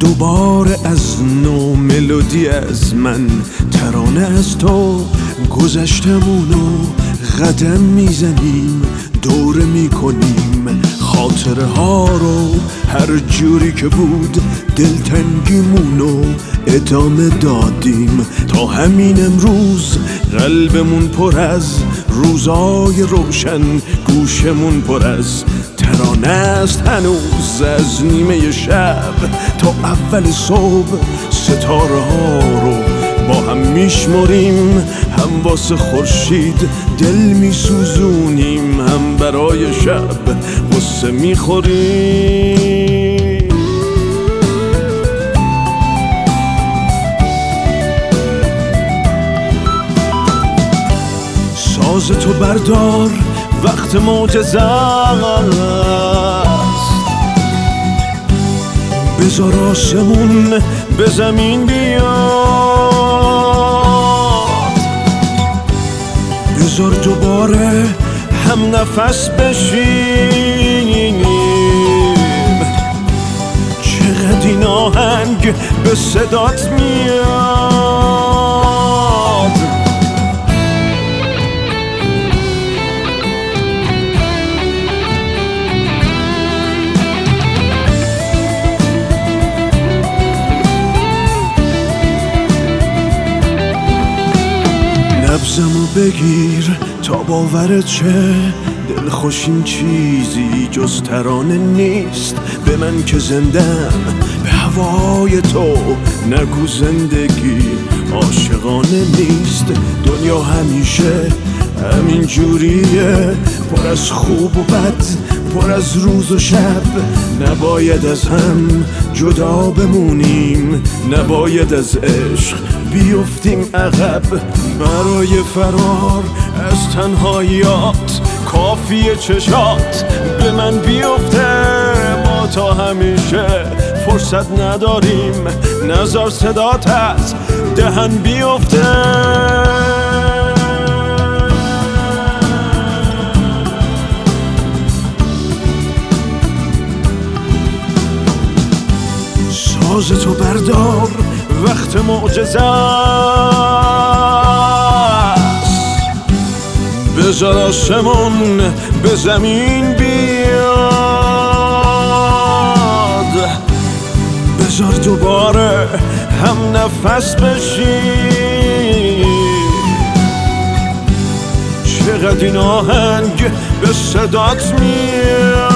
دوباره از نو ملودی از من. ترانه از تو گذشتمونو قدم می‌زنیم دوره می‌کنیم. خاطره ها رو هر جوری که بود دلتنگیمونو ادامه دادیم. تا همین امروز قلبمون پر از روزای روشن گوشمون پر از ترانه است هنوز از نیمه شب. تا اول صبح ستاره ها رو با هم میشمریم هم واسه خورشید دل میسوزونیم هم برای شب غصه می‌خوریم. ساز تو بردار وقت معجزه است. بذار آسمون به زمین بیاد. بذار دوباره هم نفس بشینیم. چقدر این آهنگ به صدات میاد. نبزمو بگیر تا باورت چه دل خوشین چیزی جز ترانه نیست. به من که زندم به هوای تو نگو زندگی. عاشقانه نیست دنیا همیشه همین جوریه پر از خوب و بد پر از روز و شب نباید از هم جدا بمونیم نباید از عشق بیفتیم عقب. برای فرار از تنهاییات کافی چشات به من بیفته. ما تا همیشه فرصت نداریم نظر صدات از دهن بیفته. ساز تو بردار وقت معجزه است. بذار آسمون به زمین بیاد. بذار دوباره هم نفس بشی چقدر این آهنگ به صدات میاد.